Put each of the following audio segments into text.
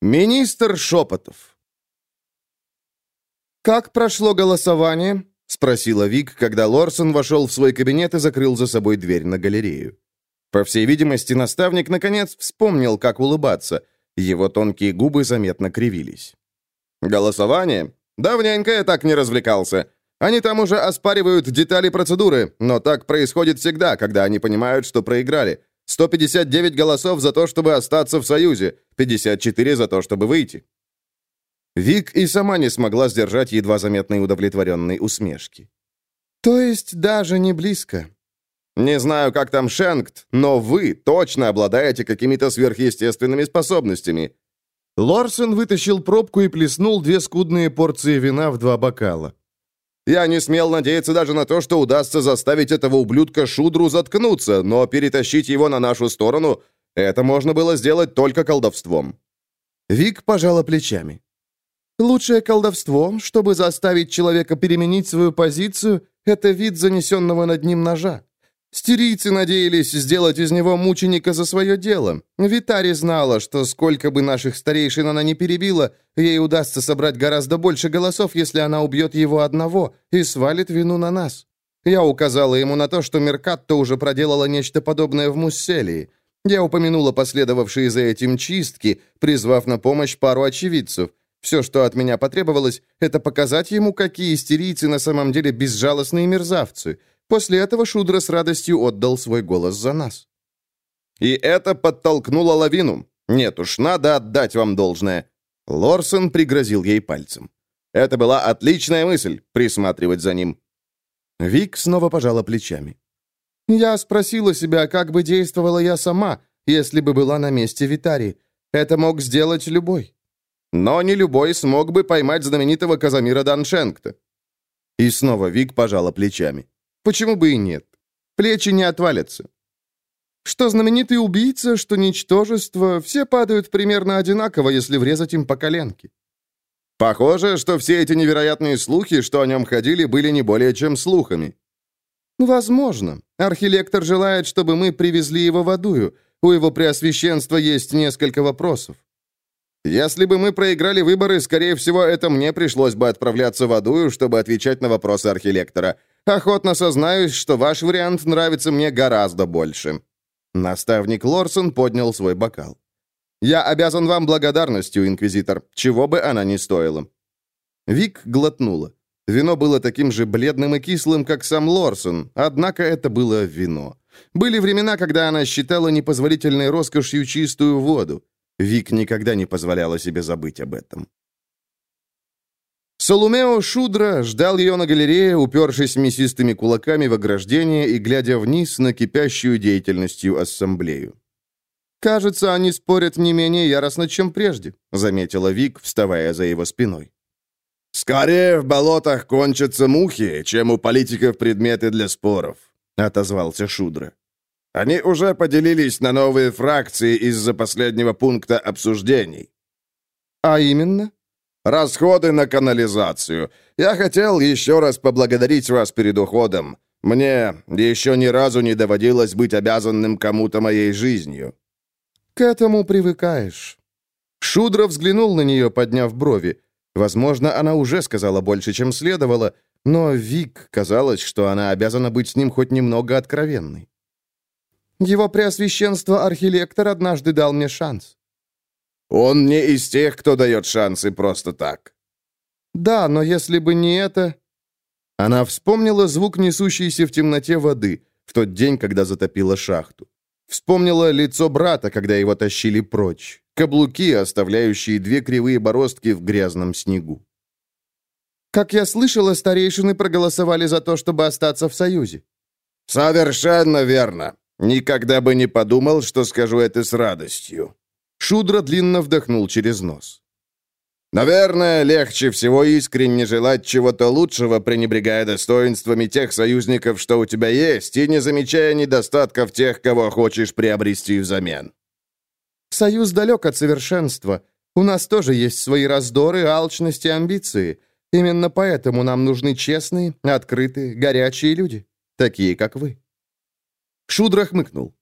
Министр Шепотов. «Как прошло голосование?» — спросила Вик, когда Лорсон вошел в свой кабинет и закрыл за собой дверь на галерею. По всей видимости, наставник наконец вспомнил, как улыбаться. Его тонкие губы заметно кривились. «Голосование? Давненько я так не развлекался. Они там уже оспаривают детали процедуры, но так происходит всегда, когда они понимают, что проиграли. 159 голосов за то, чтобы остаться в Союзе, 54 за то, чтобы выйти. Вик и сама не смогла сдержать едва заметной удовлетворенной усмешки. «То есть даже не близко?» «Не знаю, как там Шенкт, но вы точно обладаете какими-то сверхъестественными способностями». Лорсон вытащил пробку и плеснул две скудные порции вина в два бокала. Я не смел надеяться даже на то, что удастся заставить этого ублюдка Шудру заткнуться, но перетащить его на нашу сторону — это можно было сделать только колдовством». Вик пожала плечами. «Лучшее колдовство, чтобы заставить человека переменить свою позицию, это вид занесенного над ним ножа. Стирийцы надеялись сделать из него мученика за свое дело. Витари знала, что сколько бы наших старейшин она не перебила, ей удастся собрать гораздо больше голосов, если она убьет его одного и свалит вину на нас. Я указала ему на то, что Меркатто уже проделала нечто подобное в Мусселии. Я упомянула последовавшие за этим чистки, призвав на помощь пару очевидцев. Все, что от меня потребовалось, это показать ему, какие истерийцы на самом деле безжалостные мерзавцы — После этого Шудра с радостью отдал свой голос за нас. И это подтолкнуло лавину. Нет уж, надо отдать вам должное. Лорсон пригрозил ей пальцем. Это была отличная мысль — присматривать за ним. Вик снова пожала плечами. «Я спросила себя, как бы действовала я сама, если бы была на месте Витари. Это мог сделать любой. Но не любой смог бы поймать знаменитого Казамира Даншенкта». И снова Вик пожала плечами. Почему бы и нет? Плечи не отвалятся. Что знаменитый убийца, что ничтожество, все падают примерно одинаково, если врезать им по коленке. Похоже, что все эти невероятные слухи, что о нем ходили, были не более чем слухами. Возможно. Архилектор желает, чтобы мы привезли его в Адую. У его преосвященства есть несколько вопросов. Если бы мы проиграли выборы, скорее всего, это мне пришлось бы отправляться в Адую, чтобы отвечать на вопросы архилектора. Охотно сознаюсь, что ваш вариант нравится мне гораздо больше». Наставник Лорсон поднял свой бокал. «Я обязан вам благодарностью, инквизитор, чего бы она ни стоила». Вик глотнула. Вино было таким же бледным и кислым, как сам Лорсон, однако это было вино. Были времена, когда она считала непозволительной роскошью чистую воду. Вик никогда не позволяла себе забыть об этом. Солумео Шудра ждал ее на галерее, упершись мясистыми кулаками в ограждение и глядя вниз на кипящую деятельностью ассамблею. «Кажется, они спорят не менее яростно, чем прежде», — заметила Вик, вставая за его спиной. «Скорее в болотах кончатся мухи, чем у политиков предметы для споров», — отозвался Шудра. «Они уже поделились на новые фракции из-за последнего пункта обсуждений». «А именно?» Расходы на канализацию. Я хотел еще раз поблагодарить вас перед уходом. Мне еще ни разу не доводилось быть обязанным кому-то моей жизнью». «К этому привыкаешь». Шудра взглянул на нее, подняв брови. Возможно, она уже сказала больше, чем следовало, но Вик казалось, что она обязана быть с ним хоть немного откровенной. «Его преосвященство архилектор однажды дал мне шанс. Он не из тех, кто дает шансы просто так. Да, но если бы не это... Она вспомнила звук несущейся в темноте воды в тот день, когда затопила шахту. Вспомнила лицо брата, когда его тащили прочь. Каблуки, оставляющие две кривые бороздки в грязном снегу. Как я слышала, старейшины проголосовали за то, чтобы остаться в Союзе. Совершенно верно. Никогда бы не подумал, что скажу это с радостью. Шудра длинно вдохнул через нос. «Наверное, легче всего искренне желать чего-то лучшего, пренебрегая достоинствами тех союзников, что у тебя есть, и не замечая недостатков тех, кого хочешь приобрести взамен». «Союз далек от совершенства. У нас тоже есть свои раздоры, алчность и амбиции. Именно поэтому нам нужны честные, открытые, горячие люди, такие, как вы». Шудра хмыкнул.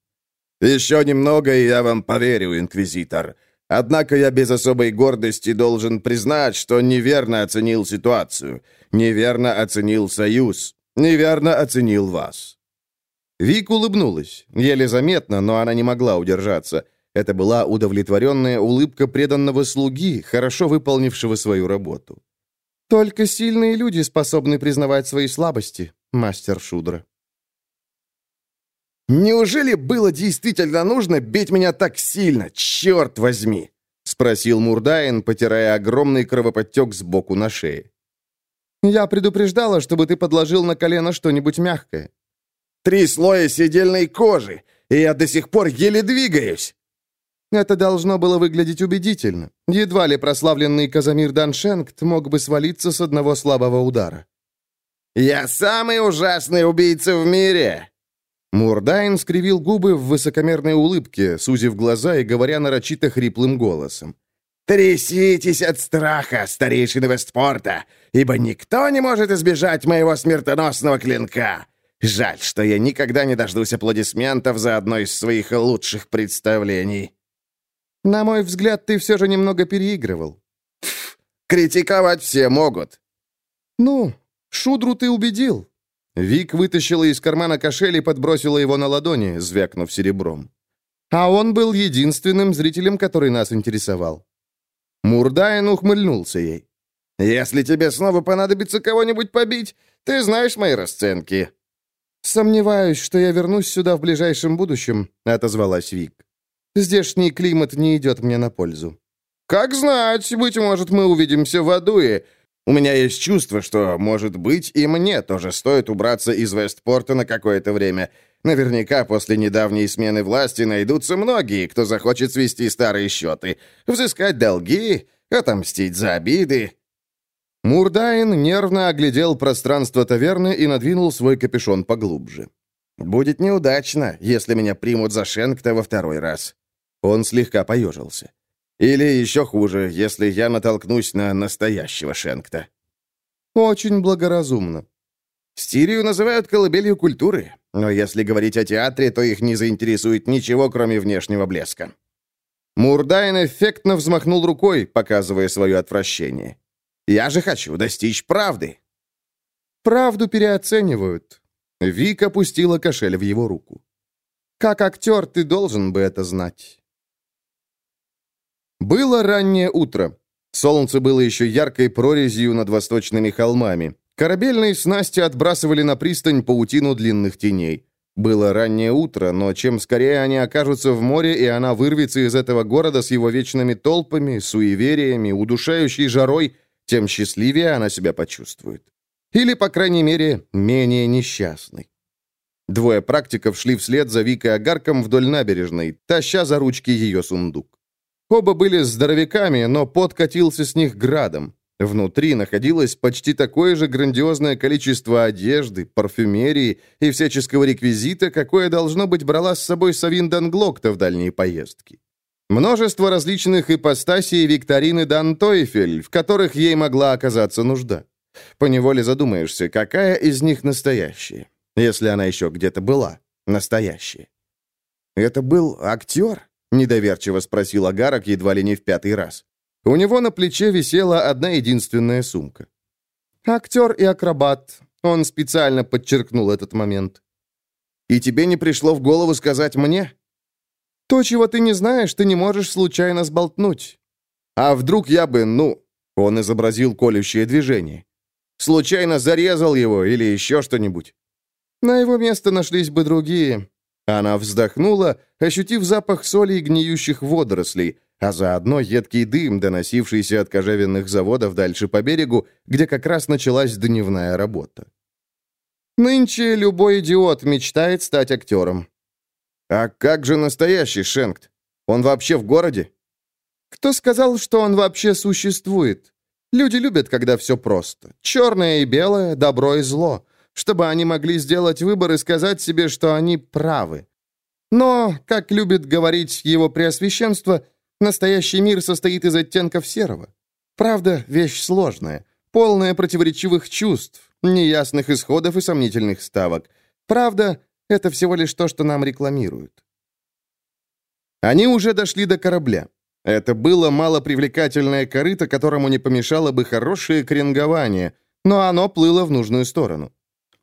«Еще немного, и я вам поверю, Инквизитор. Однако я без особой гордости должен признать, что неверно оценил ситуацию, неверно оценил союз, неверно оценил вас». Вик улыбнулась, еле заметно, но она не могла удержаться. Это была удовлетворенная улыбка преданного слуги, хорошо выполнившего свою работу. «Только сильные люди способны признавать свои слабости, мастер Шудра». «Неужели было действительно нужно бить меня так сильно, черт возьми?» — спросил Мурдаин, потирая огромный кровоподтек сбоку на шее. «Я предупреждала, чтобы ты подложил на колено что-нибудь мягкое». «Три слоя седельной кожи, и я до сих пор еле двигаюсь!» Это должно было выглядеть убедительно. Едва ли прославленный Казамир Даншенкт мог бы свалиться с одного слабого удара. «Я самый ужасный убийца в мире!» Мурдайн скривил губы в высокомерной улыбке, сузив глаза и говоря нарочито хриплым голосом. «Тряситесь от страха, старейшины Вестпорта, ибо никто не может избежать моего смертоносного клинка. Жаль, что я никогда не дождусь аплодисментов за одно из своих лучших представлений». «На мой взгляд, ты все же немного переигрывал». «Критиковать все могут». «Ну, Шудру ты убедил. Вик вытащила из кармана кошель и подбросила его на ладони, звякнув серебром. А он был единственным зрителем, который нас интересовал. Мурдайн ухмыльнулся ей. «Если тебе снова понадобится кого-нибудь побить, ты знаешь мои расценки». «Сомневаюсь, что я вернусь сюда в ближайшем будущем», — отозвалась Вик. «Здешний климат не идет мне на пользу». «Как знать, быть может, мы увидимся в Адуе, у меня есть чувство, что, может быть, и мне тоже стоит убраться из Вестпорта на какое-то время. Наверняка после недавней смены власти найдутся многие, кто захочет свести старые счеты, взыскать долги, отомстить за обиды. Мурдайн нервно оглядел пространство таверны и надвинул свой капюшон поглубже. «Будет неудачно, если меня примут за Шенкта во второй раз». Он слегка поежился. Или еще хуже, если я натолкнусь на настоящего Шенкта. Очень благоразумно. Стирию называют колыбелью культуры, но если говорить о театре, то их не заинтересует ничего, кроме внешнего блеска. Мурдайн эффектно взмахнул рукой, показывая свое отвращение. «Я же хочу достичь правды». «Правду переоценивают». Вик опустила кошель в его руку. «Как актер ты должен бы это знать». Было раннее утро. Солнце было еще яркой прорезью над восточными холмами. Корабельные снасти отбрасывали на пристань паутину длинных теней. Было раннее утро, но чем скорее они окажутся в море, и она вырвется из этого города с его вечными толпами, суевериями, удушающей жарой, тем счастливее она себя почувствует. Или, по крайней мере, менее несчастной. Двое практиков шли вслед за Викой Агарком вдоль набережной, таща за ручки ее сундук. Оба были здоровяками, но пот катился с них градом. Внутри находилось почти такое же грандиозное количество одежды, парфюмерии и всяческого реквизита, какое, должно быть, брала с собой Савин Данглокта в дальние поездки. Множество различных ипостасей викторины Дан Тойфель, в которых ей могла оказаться нужда. Поневоле задумаешься, какая из них настоящая, если она еще где-то была настоящая. Это был актер? — недоверчиво спросил Агарок едва ли не в пятый раз. У него на плече висела одна единственная сумка. «Актер и акробат», — он специально подчеркнул этот момент. «И тебе не пришло в голову сказать мне?» «То, чего ты не знаешь, ты не можешь случайно сболтнуть». «А вдруг я бы, ну...» — он изобразил колющее движение. «Случайно зарезал его или еще что-нибудь?» «На его место нашлись бы другие. Она вздохнула, ощутив запах соли и гниющих водорослей, а заодно едкий дым, доносившийся от кожевенных заводов дальше по берегу, где как раз началась дневная работа. Нынче любой идиот мечтает стать актером. А как же настоящий Шенкт? Он вообще в городе? Кто сказал, что он вообще существует? Люди любят, когда все просто. Черное и белое, добро и зло чтобы они могли сделать выбор и сказать себе, что они правы. Но, как любит говорить его преосвященство, настоящий мир состоит из оттенков серого. Правда, вещь сложная, полная противоречивых чувств, неясных исходов и сомнительных ставок. Правда — это всего лишь то, что нам рекламируют. Они уже дошли до корабля. Это было малопривлекательное корыто, которому не помешало бы хорошее кренгование, но оно плыло в нужную сторону.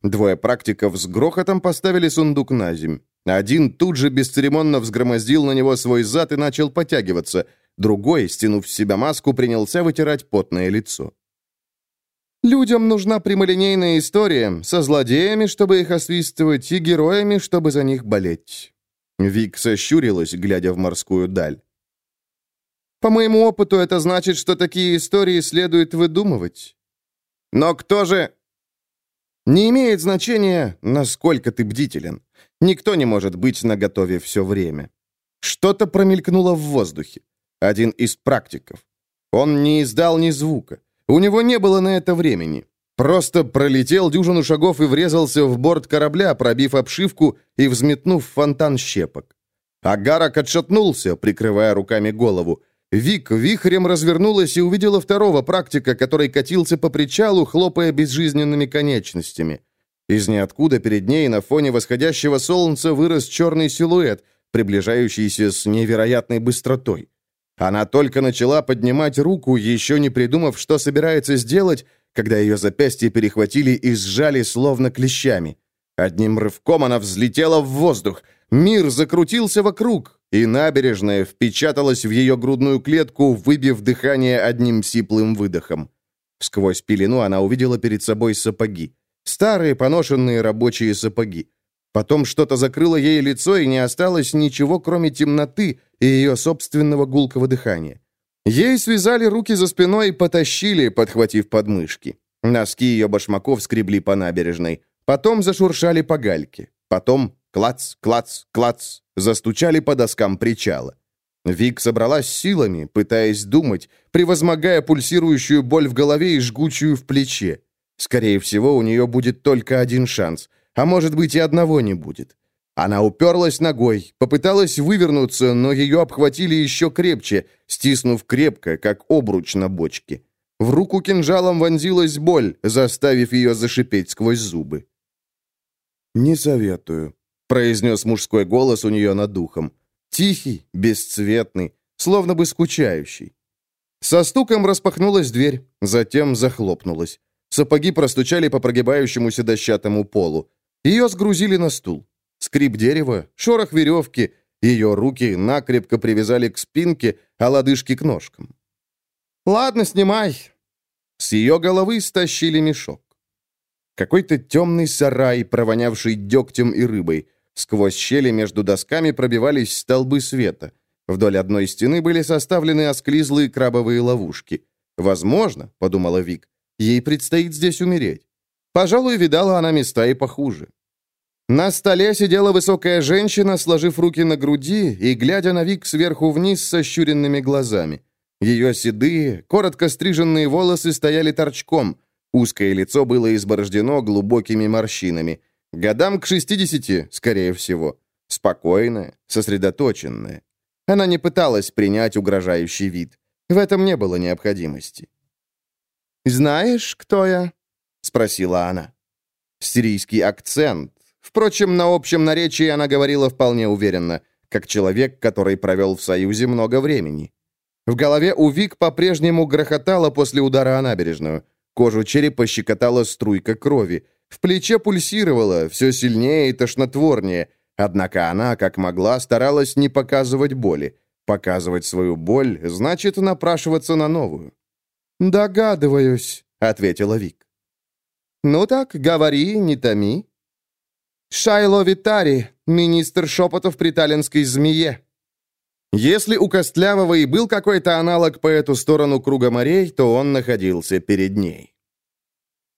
Двое практиков с грохотом поставили сундук на земь. Один тут же бесцеремонно взгромоздил на него свой зад и начал потягиваться. Другой, стянув с себя маску, принялся вытирать потное лицо. Людям нужна прямолинейная история, со злодеями, чтобы их освистывать, и героями, чтобы за них болеть. Вик сощурилась, глядя в морскую даль. По моему опыту, это значит, что такие истории следует выдумывать. Но кто же... Не имеет значения, насколько ты бдителен. Никто не может быть наготове все время. Что-то промелькнуло в воздухе. Один из практиков. Он не издал ни звука. У него не было на это времени. Просто пролетел дюжину шагов и врезался в борт корабля, пробив обшивку и взметнув фонтан щепок. Агарок отшатнулся, прикрывая руками голову. Вик вихрем развернулась и увидела второго практика, который катился по причалу, хлопая безжизненными конечностями. Из ниоткуда перед ней на фоне восходящего солнца вырос черный силуэт, приближающийся с невероятной быстротой. Она только начала поднимать руку, еще не придумав, что собирается сделать, когда ее запястья перехватили и сжали словно клещами. Одним рывком она взлетела в воздух. Мир закрутился вокруг, и набережная впечаталась в ее грудную клетку, выбив дыхание одним сиплым выдохом. Сквозь пелену она увидела перед собой сапоги. Старые поношенные рабочие сапоги. Потом что-то закрыло ей лицо, и не осталось ничего, кроме темноты и ее собственного гулкого дыхания. Ей связали руки за спиной и потащили, подхватив подмышки. Носки ее башмаков скребли по набережной. Потом зашуршали по гальке. Потом клац, клац, клац, застучали по доскам причала. Вик собралась силами, пытаясь думать, превозмогая пульсирующую боль в голове и жгучую в плече. Скорее всего, у нее будет только один шанс — а может быть и одного не будет. Она уперлась ногой, попыталась вывернуться, но ее обхватили еще крепче, стиснув крепко, как обруч на бочке. В руку кинжалом вонзилась боль, заставив ее зашипеть сквозь зубы. «Не советую», — произнес мужской голос у нее над духом. Тихий, бесцветный, словно бы скучающий. Со стуком распахнулась дверь, затем захлопнулась. Сапоги простучали по прогибающемуся дощатому полу. Ее сгрузили на стул. Скрип дерева, шорох веревки, ее руки накрепко привязали к спинке, а лодыжки к ножкам. «Ладно, снимай». С ее головы стащили мешок. Какой-то темный сарай, провонявший дегтем и рыбой. Сквозь щели между досками пробивались столбы света. Вдоль одной стены были составлены осклизлые крабовые ловушки. «Возможно», — подумала Вик, — «ей предстоит здесь умереть. Пожалуй, видала она места и похуже. На столе сидела высокая женщина, сложив руки на груди и глядя на Вик сверху вниз с ощуренными глазами. Ее седые, коротко стриженные волосы стояли торчком, узкое лицо было изборождено глубокими морщинами. Годам к 60, скорее всего. Спокойная, сосредоточенная. Она не пыталась принять угрожающий вид. В этом не было необходимости. «Знаешь, кто я?» — спросила она. Сирийский акцент. Впрочем, на общем наречии она говорила вполне уверенно, как человек, который провел в Союзе много времени. В голове у Вик по-прежнему грохотало после удара о набережную. Кожу черепа щекотала струйка крови. В плече пульсировало, все сильнее и тошнотворнее. Однако она, как могла, старалась не показывать боли. Показывать свою боль значит напрашиваться на новую. «Догадываюсь», — ответила Вик. «Ну так, говори, не томи». «Шайло Витари, министр шепотов при таллинской змее». Если у Костлявого и был какой-то аналог по эту сторону круга морей, то он находился перед ней.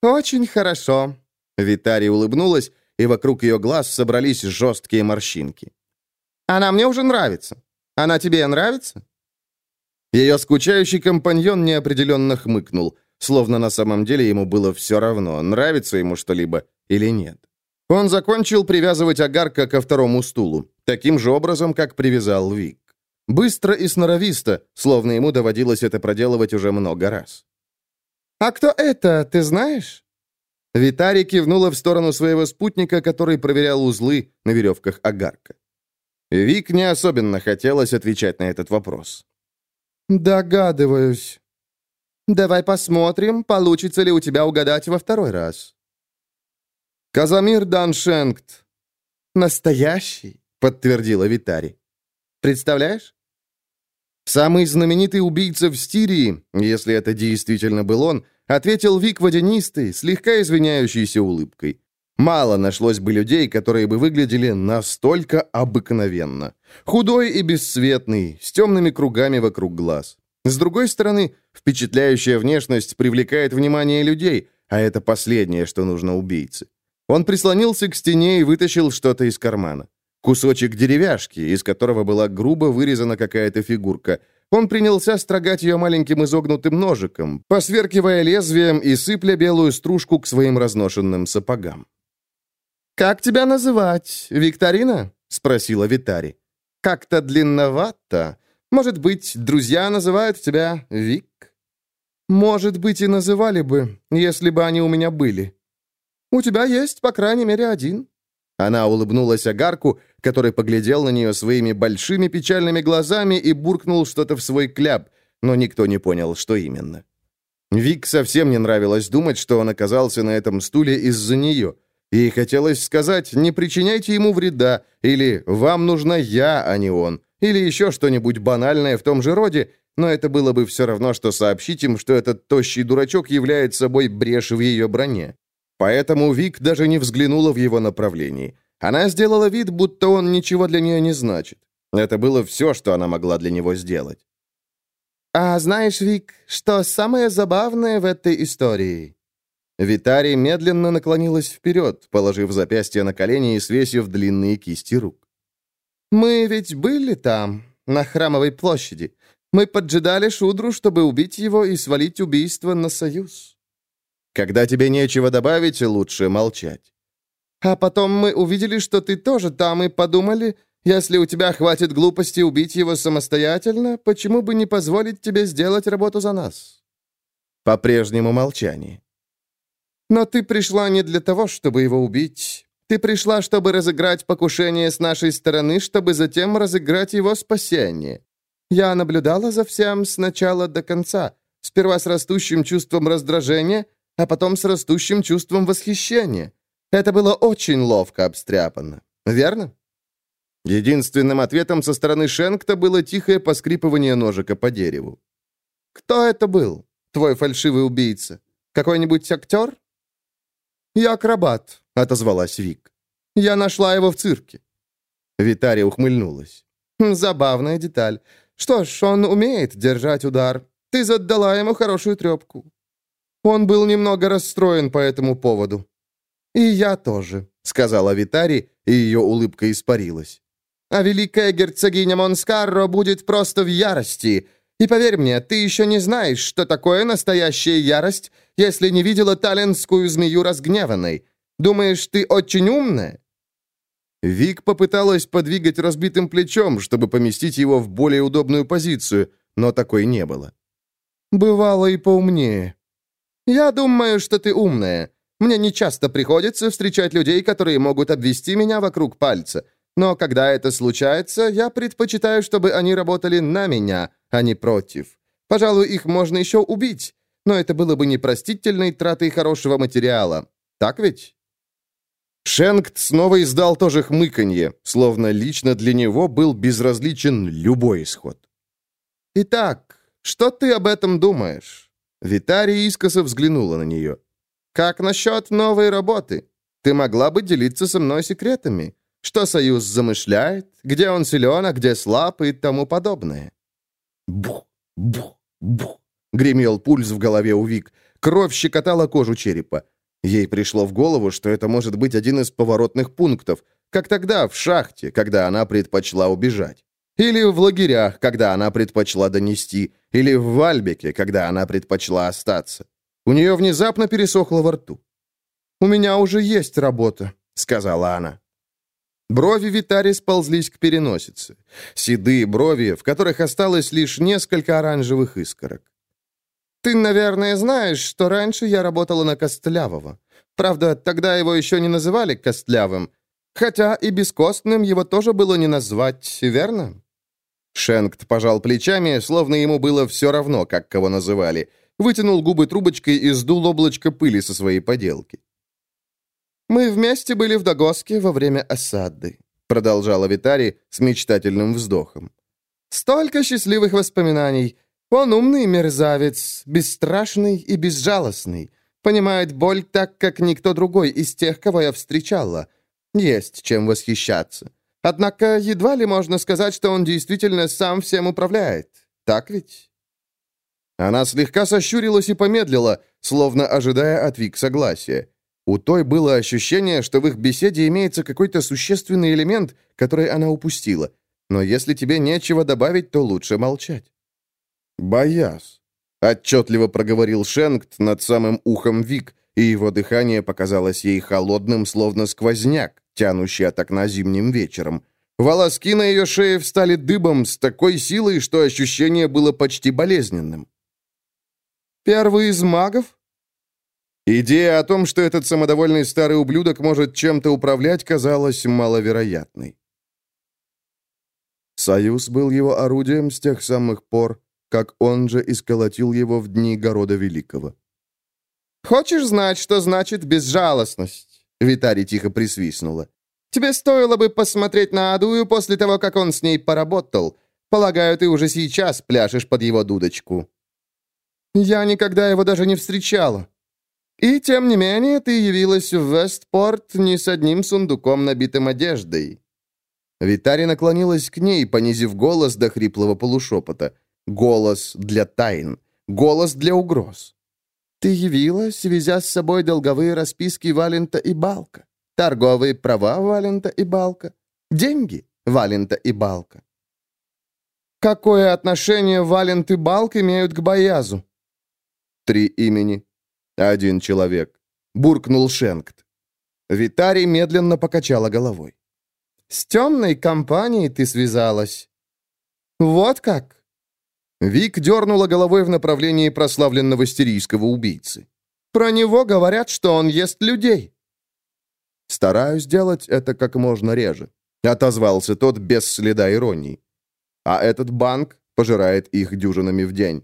«Очень хорошо», — Витари улыбнулась, и вокруг ее глаз собрались жесткие морщинки. «Она мне уже нравится. Она тебе нравится?» Ее скучающий компаньон неопределенно хмыкнул словно на самом деле ему было все равно, нравится ему что-либо или нет. Он закончил привязывать огарка ко второму стулу, таким же образом, как привязал Вик. Быстро и сноровисто, словно ему доводилось это проделывать уже много раз. «А кто это, ты знаешь?» Витари кивнула в сторону своего спутника, который проверял узлы на веревках огарка. Вик не особенно хотелось отвечать на этот вопрос. «Догадываюсь. Давай посмотрим, получится ли у тебя угадать во второй раз». «Казамир Даншенкт». «Настоящий», — подтвердила Витари. «Представляешь?» Самый знаменитый убийца в Стирии, если это действительно был он, ответил Вик водянистой, слегка извиняющейся улыбкой. Мало нашлось бы людей, которые бы выглядели настолько обыкновенно. Худой и бесцветный, с темными кругами вокруг глаз. С другой стороны, впечатляющая внешность привлекает внимание людей, а это последнее, что нужно убийце. Он прислонился к стене и вытащил что-то из кармана. Кусочек деревяшки, из которого была грубо вырезана какая-то фигурка. Он принялся строгать ее маленьким изогнутым ножиком, посверкивая лезвием и сыпля белую стружку к своим разношенным сапогам. «Как тебя называть? Викторина?» — спросила Витари. «Как-то длинновато. Может быть, друзья называют тебя Вик?» «Может быть, и называли бы, если бы они у меня были. У тебя есть, по крайней мере, один». Она улыбнулась Агарку, который поглядел на нее своими большими печальными глазами и буркнул что-то в свой кляп, но никто не понял, что именно. Вик совсем не нравилось думать, что он оказался на этом стуле из-за нее — Ей хотелось сказать «не причиняйте ему вреда» или «вам нужна я, а не он», или еще что-нибудь банальное в том же роде, но это было бы все равно, что сообщить им, что этот тощий дурачок является собой брешь в ее броне. Поэтому Вик даже не взглянула в его направлении. Она сделала вид, будто он ничего для нее не значит. Это было все, что она могла для него сделать. «А знаешь, Вик, что самое забавное в этой истории?» Витари медленно наклонилась вперед, положив запястье на колени и свесив длинные кисти рук. «Мы ведь были там, на Храмовой площади. Мы поджидали Шудру, чтобы убить его и свалить убийство на Союз». «Когда тебе нечего добавить, лучше молчать». «А потом мы увидели, что ты тоже там, и подумали, если у тебя хватит глупости убить его самостоятельно, почему бы не позволить тебе сделать работу за нас?» По-прежнему молчание. Но ты пришла не для того, чтобы его убить. Ты пришла, чтобы разыграть покушение с нашей стороны, чтобы затем разыграть его спасение. Я наблюдала за всем с начала до конца, сперва с растущим чувством раздражения, а потом с растущим чувством восхищения. Это было очень ловко обстряпано. Верно? Единственным ответом со стороны Шенкта было тихое поскрипывание ножика по дереву. «Кто это был, твой фальшивый убийца? Какой-нибудь актер?» «Я акробат», — отозвалась Вик. «Я нашла его в цирке». Витария ухмыльнулась. «Хм, «Забавная деталь. Что ж, он умеет держать удар. Ты задала ему хорошую трепку». Он был немного расстроен по этому поводу. «И я тоже», — сказала Витари, и ее улыбка испарилась. «А великая герцогиня Монскарро будет просто в ярости, и поверь мне, ты еще не знаешь, что такое настоящая ярость, если не видела талентскую змею разгневанной. Думаешь, ты очень умная?» Вик попыталась подвигать разбитым плечом, чтобы поместить его в более удобную позицию, но такой не было. «Бывало и поумнее». «Я думаю, что ты умная. Мне не часто приходится встречать людей, которые могут обвести меня вокруг пальца. Но когда это случается, я предпочитаю, чтобы они работали на меня, а не против. Пожалуй, их можно еще убить, но это было бы непростительной тратой хорошего материала. Так ведь? Шенкт снова издал тоже хмыканье, словно лично для него был безразличен любой исход. «Итак, что ты об этом думаешь?» Витария искоса взглянула на нее. «Как насчет новой работы? Ты могла бы делиться со мной секретами. Что Союз замышляет, где он силен, а где слаб и тому подобное. Бух, бух, бух. Гремел пульс в голове у Вик. Кровь щекотала кожу черепа. Ей пришло в голову, что это может быть один из поворотных пунктов, как тогда в шахте, когда она предпочла убежать. Или в лагерях, когда она предпочла донести. Или в Вальбеке, когда она предпочла остаться. У нее внезапно пересохло во рту. «У меня уже есть работа», — сказала она. Брови Витари сползлись к переносице. Седые брови, в которых осталось лишь несколько оранжевых искорок. «Ты, наверное, знаешь, что раньше я работала на Костлявого. Правда, тогда его еще не называли Костлявым. Хотя и бескостным его тоже было не назвать, верно?» Шенкт пожал плечами, словно ему было все равно, как кого называли. Вытянул губы трубочкой и сдул облачко пыли со своей поделки. «Мы вместе были в Дагоске во время осады», — продолжала Витари с мечтательным вздохом. «Столько счастливых воспоминаний. Он умный мерзавец, бесстрашный и безжалостный. Понимает боль так, как никто другой из тех, кого я встречала. Есть чем восхищаться. Однако едва ли можно сказать, что он действительно сам всем управляет. Так ведь?» Она слегка сощурилась и помедлила, словно ожидая от Вик согласия. У той было ощущение, что в их беседе имеется какой-то существенный элемент, который она упустила. Но если тебе нечего добавить, то лучше молчать. «Бояз», — отчетливо проговорил Шенкт над самым ухом Вик, и его дыхание показалось ей холодным, словно сквозняк, тянущий от окна зимним вечером. Волоски на ее шее встали дыбом с такой силой, что ощущение было почти болезненным. «Первый из магов?» Идея о том, что этот самодовольный старый ублюдок может чем-то управлять, казалась маловероятной. Союз был его орудием с тех самых пор, как он же исколотил его в дни Города Великого. «Хочешь знать, что значит безжалостность?» Витари тихо присвистнула. «Тебе стоило бы посмотреть на Адую после того, как он с ней поработал. Полагаю, ты уже сейчас пляшешь под его дудочку». «Я никогда его даже не встречала», и, тем не менее, ты явилась в Вестпорт не с одним сундуком, набитым одеждой». Витари наклонилась к ней, понизив голос до хриплого полушепота. Голос для тайн. Голос для угроз. «Ты явилась, везя с собой долговые расписки Валента и Балка, торговые права Валента и Балка, деньги Валента и Балка». «Какое отношение Валент и Балк имеют к Боязу?» «Три имени. «Один человек», — буркнул Шенкт. Витари медленно покачала головой. «С темной компанией ты связалась». «Вот как?» Вик дернула головой в направлении прославленного сирийского убийцы. «Про него говорят, что он ест людей». «Стараюсь делать это как можно реже», — отозвался тот без следа иронии. «А этот банк пожирает их дюжинами в день».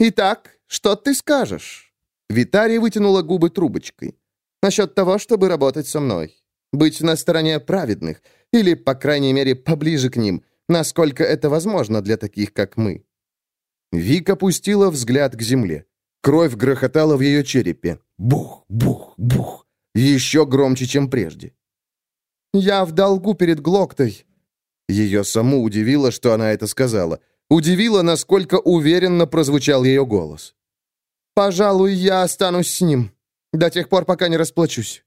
«Итак, что ты скажешь?» Витария вытянула губы трубочкой. «Насчет того, чтобы работать со мной. Быть на стороне праведных. Или, по крайней мере, поближе к ним, насколько это возможно для таких, как мы». Вик опустила взгляд к земле. Кровь грохотала в ее черепе. Бух, бух, бух. Еще громче, чем прежде. «Я в долгу перед Глоктой». Ее саму удивило, что она это сказала – Удивило, насколько уверенно прозвучал ее голос. «Пожалуй, я останусь с ним. До тех пор, пока не расплачусь».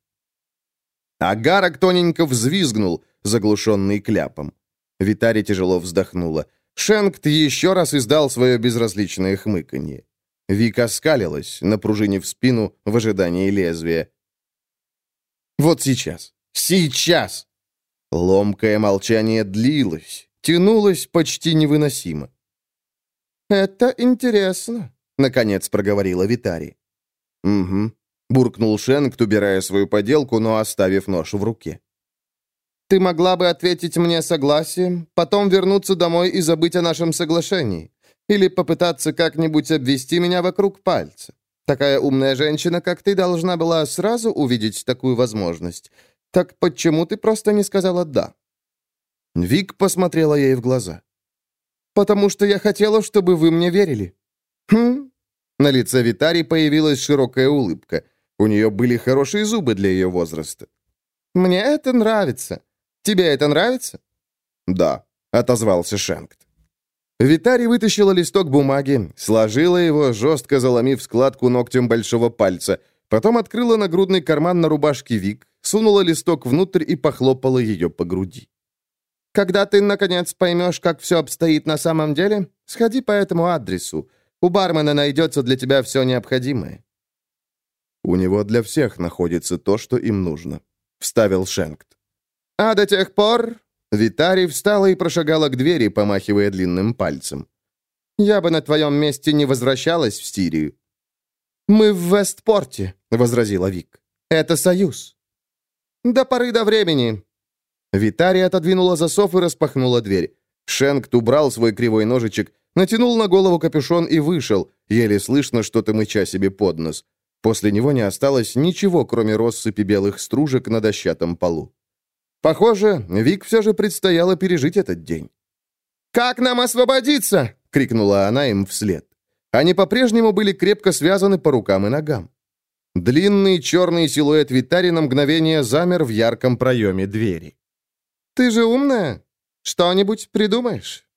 Агарок тоненько взвизгнул, заглушенный кляпом. Витари тяжело вздохнула. Шенкт еще раз издал свое безразличное хмыканье. Вика скалилась, напружинив спину в ожидании лезвия. «Вот сейчас! Сейчас!» Ломкое молчание длилось, тянулось почти невыносимо. «Это интересно», — наконец проговорила Витари. «Угу», — буркнул Шенкт, убирая свою поделку, но оставив нож в руке. «Ты могла бы ответить мне согласием, потом вернуться домой и забыть о нашем соглашении. Или попытаться как-нибудь обвести меня вокруг пальца. Такая умная женщина, как ты, должна была сразу увидеть такую возможность. Так почему ты просто не сказала «да»?» Вик посмотрела ей в глаза потому что я хотела, чтобы вы мне верили». «Хм?» На лице Витари появилась широкая улыбка. У нее были хорошие зубы для ее возраста. «Мне это нравится. Тебе это нравится?» «Да», — отозвался Шенкт. Витари вытащила листок бумаги, сложила его, жестко заломив складку ногтем большого пальца, потом открыла нагрудный карман на рубашке Вик, сунула листок внутрь и похлопала ее по груди. Когда ты, наконец, поймешь, как все обстоит на самом деле, сходи по этому адресу. У бармена найдется для тебя все необходимое». «У него для всех находится то, что им нужно», — вставил Шенкт. «А до тех пор...» Витари встала и прошагала к двери, помахивая длинным пальцем. «Я бы на твоем месте не возвращалась в Сирию». «Мы в Вестпорте», — возразила Вик. «Это союз». «До поры до времени. Витария отодвинула засов и распахнула дверь. Шенкт убрал свой кривой ножичек, натянул на голову капюшон и вышел, еле слышно что-то мыча себе под нос. После него не осталось ничего, кроме россыпи белых стружек на дощатом полу. Похоже, Вик все же предстояло пережить этот день. «Как нам освободиться?» — крикнула она им вслед. Они по-прежнему были крепко связаны по рукам и ногам. Длинный черный силуэт Витари на мгновение замер в ярком проеме двери. «Ты же умная. Что-нибудь придумаешь?»